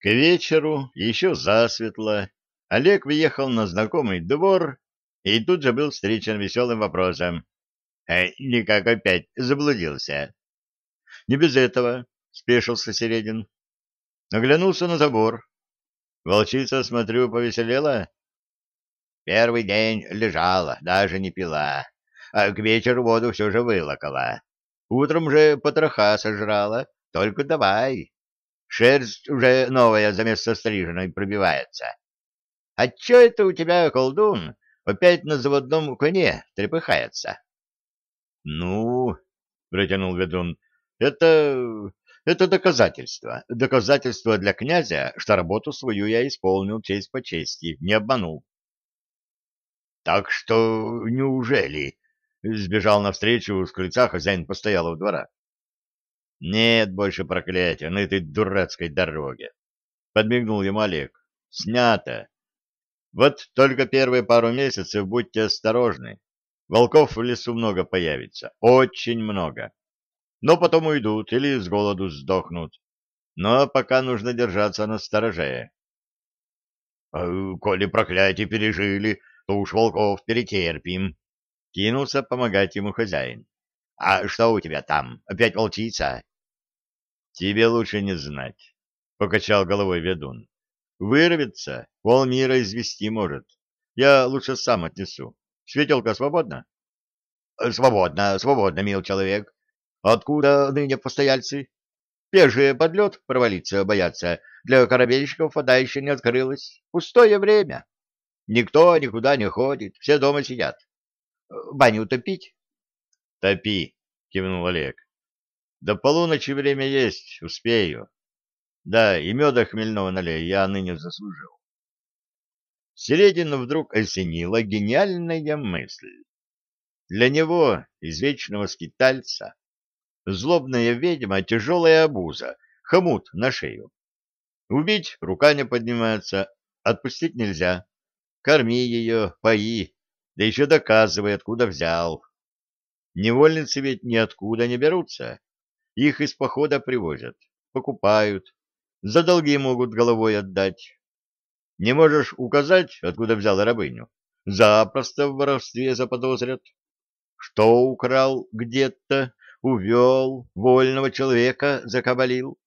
К вечеру, еще засветло, Олег въехал на знакомый двор и тут же был встречен веселым вопросом. «Э, «Никак опять заблудился?» «Не без этого», — спешился Середин. Оглянулся на забор. Волчица, смотрю, повеселела. Первый день лежала, даже не пила, а к вечеру воду все же вылокала. Утром же потроха сожрала, только давай. Шерсть уже новая за место стриженной пробивается. А че это у тебя, колдун, опять на заводном коне трепыхается? — Ну, — протянул ведун, — это... это доказательство. Доказательство для князя, что работу свою я исполнил честь по чести, не обманул. — Так что неужели? — сбежал навстречу с крыльца хозяин постоялого двора. — Нет больше проклятия на этой дурацкой дороге, — подмигнул ему Олег. — Снято. Вот только первые пару месяцев будьте осторожны. Волков в лесу много появится, очень много. Но потом уйдут или с голоду сдохнут. Но пока нужно держаться на стороже. «А, — Коли проклятие пережили, то уж волков перетерпим. Кинулся помогать ему хозяин. — А что у тебя там? Опять волчица? — Тебе лучше не знать, — покачал головой ведун. Вырвется, полмира извести может. Я лучше сам отнесу. Светелка свободна? — Свободно, свободно, мил человек. Откуда ныне постояльцы? Пешие под лед провалиться боятся. Для корабельщиков вода еще не открылась. Пустое время. Никто никуда не ходит, все дома сидят. Баню утопить? — Топи, — кивнул Олег. — До полуночи время есть, успею. Да, и меда хмельного налей я ныне заслужил. Середину вдруг осенила гениальная мысль. Для него, извечного скитальца, злобная ведьма — тяжелая обуза, хомут на шею. Убить рука не поднимается, отпустить нельзя. Корми ее, пои, да еще доказывай, откуда взял. Невольницы ведь ниоткуда не берутся. Их из похода привозят, покупают, за долги могут головой отдать. Не можешь указать, откуда взял рабыню? Запросто в воровстве заподозрят. Что украл где-то, увел, вольного человека закабалил.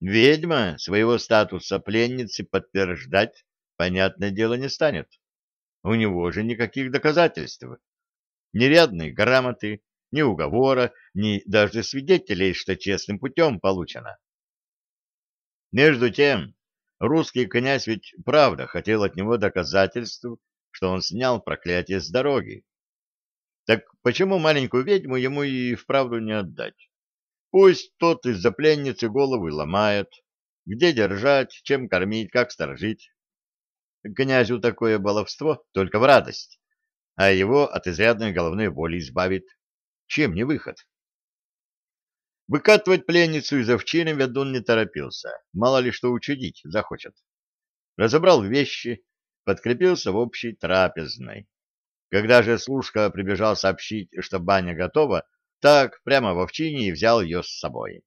Ведьма своего статуса пленницы подтверждать, понятное дело, не станет. У него же никаких доказательств. Ни рядной грамоты, ни уговора, ни даже свидетелей, что честным путем получено. Между тем, русский князь ведь правда хотел от него доказательств, что он снял проклятие с дороги. Так почему маленькую ведьму ему и вправду не отдать? Пусть тот из-за пленницы головы ломает, где держать, чем кормить, как сторожить. Князю такое баловство только в радость, а его от изрядной головной боли избавит. Чем не выход? Выкатывать пленницу из овчины ведун не торопился, мало ли что учудить захочет. Разобрал вещи, подкрепился в общей трапезной. Когда же служка прибежал сообщить, что баня готова, так прямо в овчине и взял ее с собой.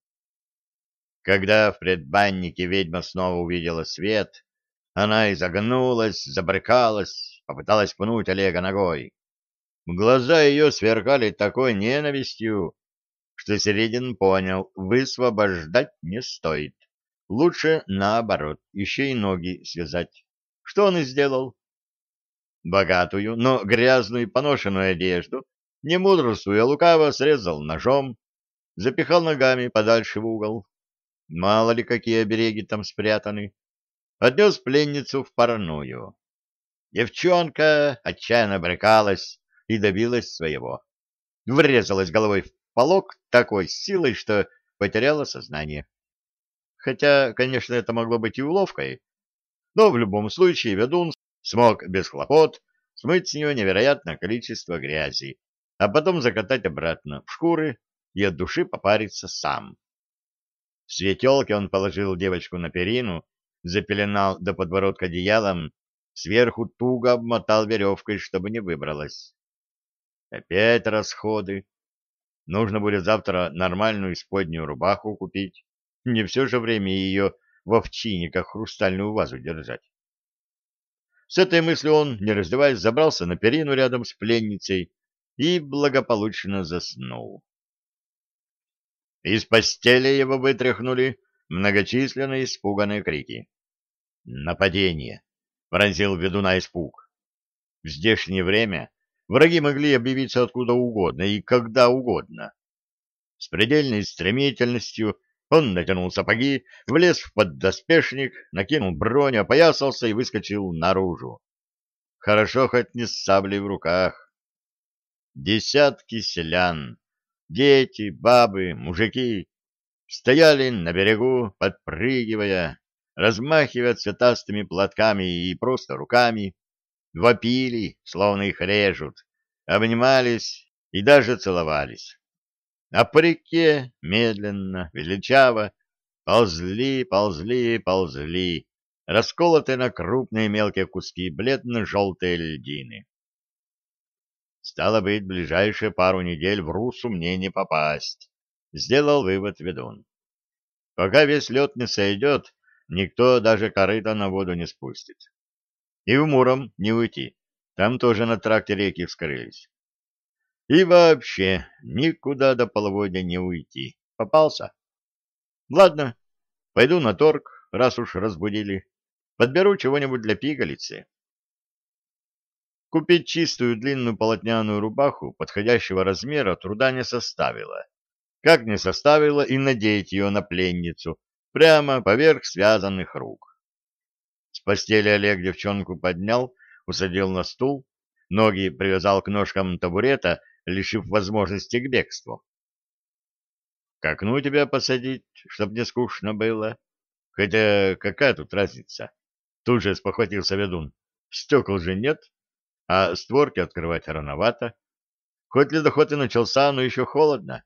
Когда в предбаннике ведьма снова увидела свет, она изогнулась, забрыкалась, попыталась пнуть Олега ногой. Глаза ее сверкали такой ненавистью, что Середин понял, высвобождать не стоит. Лучше наоборот, еще и ноги связать. Что он и сделал. Богатую, но грязную и поношенную одежду, не мудрствуя лукаво, срезал ножом, запихал ногами подальше в угол. Мало ли какие обереги там спрятаны. Отнес пленницу в парную. Девчонка отчаянно брыкалась и добилась своего. Врезалась головой в полог такой силой, что потеряла сознание. Хотя, конечно, это могло быть и уловкой, но в любом случае ведун смог без хлопот смыть с нее невероятное количество грязи, а потом закатать обратно в шкуры и от души попариться сам. В светелке он положил девочку на перину, запеленал до подбородка одеялом, сверху туго обмотал веревкой, чтобы не выбралась. Опять расходы, Нужно будет завтра нормальную исподнюю рубаху купить. Не все же время ее в овчине, как хрустальную вазу держать. С этой мыслью он, не раздеваясь, забрался на перину рядом с пленницей и благополучно заснул. Из постели его вытряхнули многочисленные испуганные крики. «Нападение!» — пронзил ведуна испуг. В здешнее время враги могли объявиться откуда угодно и когда угодно. С предельной стремительностью он натянул сапоги, влез в поддоспешник, накинул броню, опоясался и выскочил наружу. Хорошо хоть не с саблей в руках. Десятки селян, дети, бабы, мужики стояли на берегу, подпрыгивая, размахивая цветастыми платками и просто руками, вопили, словно их режут, обнимались и даже целовались. А по реке медленно, величаво ползли, ползли, ползли, расколотые на крупные мелкие куски бледно-желтые льдины. Стало быть, ближайшие пару недель в Русу мне не попасть, — сделал вывод ведун. Пока весь лед не сойдет, никто даже корыто на воду не спустит. И в Муром не уйти, там тоже на тракте реки вскрылись. И вообще никуда до половодья не уйти. Попался? Ладно, пойду на торг, раз уж разбудили. Подберу чего-нибудь для пигалицы. Купить чистую длинную полотняную рубаху подходящего размера труда не составило. Как не составило и надеть ее на пленницу прямо поверх связанных рук. Постели Олег девчонку поднял, усадил на стул, ноги привязал к ножкам табурета лишив возможности к бегству. — К окну тебя посадить, чтоб не скучно было. Хотя какая тут разница? Тут же спохватился ведун. Стекол же нет, а створки открывать рановато. Хоть ледоход и начался, но еще холодно.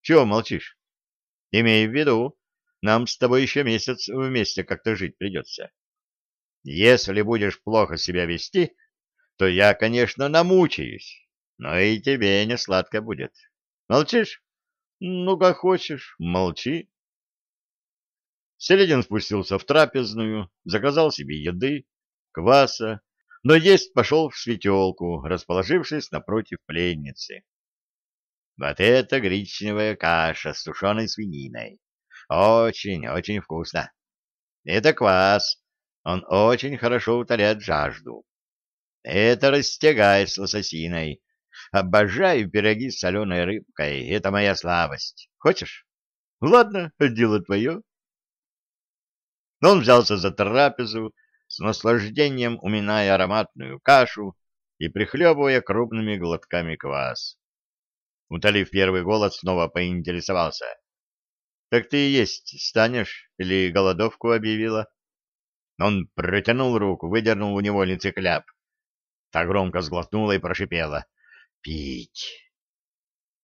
Чего молчишь? Имей в виду, нам с тобой еще месяц вместе как-то жить придется. Если будешь плохо себя вести, то я, конечно, намучаюсь но и тебе не сладко будет. Молчишь? Ну, как хочешь, молчи. Селедин спустился в трапезную, заказал себе еды, кваса, но есть пошел в светелку, расположившись напротив пленницы. Вот это гречневая каша с тушеной свининой. Очень, очень вкусно. Это квас. Он очень хорошо утоляет жажду. Это растягай с лососиной. Обожаю пироги с соленой рыбкой. Это моя слабость. Хочешь? Ладно, дело твое. Он взялся за трапезу, с наслаждением уминая ароматную кашу и прихлебывая крупными глотками квас. Утолив первый голод, снова поинтересовался. — Так ты есть станешь или голодовку объявила? Он протянул руку, выдернул у невольницы кляп. Та громко сглотнула и прошипела пить.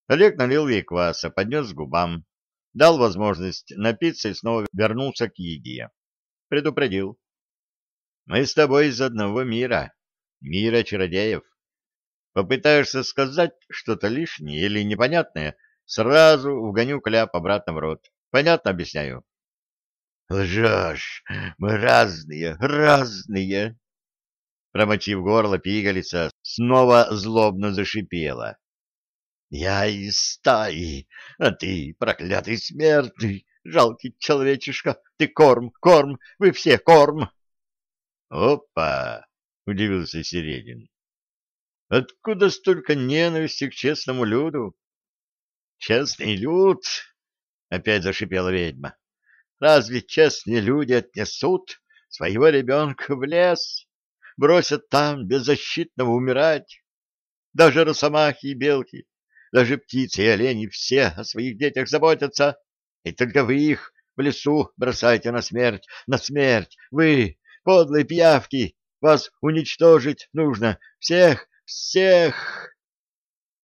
Олег налил ей кваса, поднес к губам, дал возможность напиться и снова вернулся к еде. Предупредил. Мы с тобой из одного мира, мира чародеев. Попытаешься сказать что-то лишнее или непонятное, сразу вгоню кляп обратно в рот. Понятно объясняю? Лжешь, мы разные, разные. Промочив горло, пигалица снова злобно зашипела. «Я из стаи, а ты, проклятый смертный, жалкий человечишка, ты корм, корм, вы все корм!» «Опа!» — удивился Середин. «Откуда столько ненависти к честному люду?» «Честный люд!» — опять зашипела ведьма. «Разве честные люди отнесут своего ребенка в лес?» бросят там беззащитного умирать. Даже росомахи и белки, даже птицы и олени все о своих детях заботятся, и только вы их в лесу бросаете на смерть, на смерть. Вы, подлые пиявки, вас уничтожить нужно, всех, всех.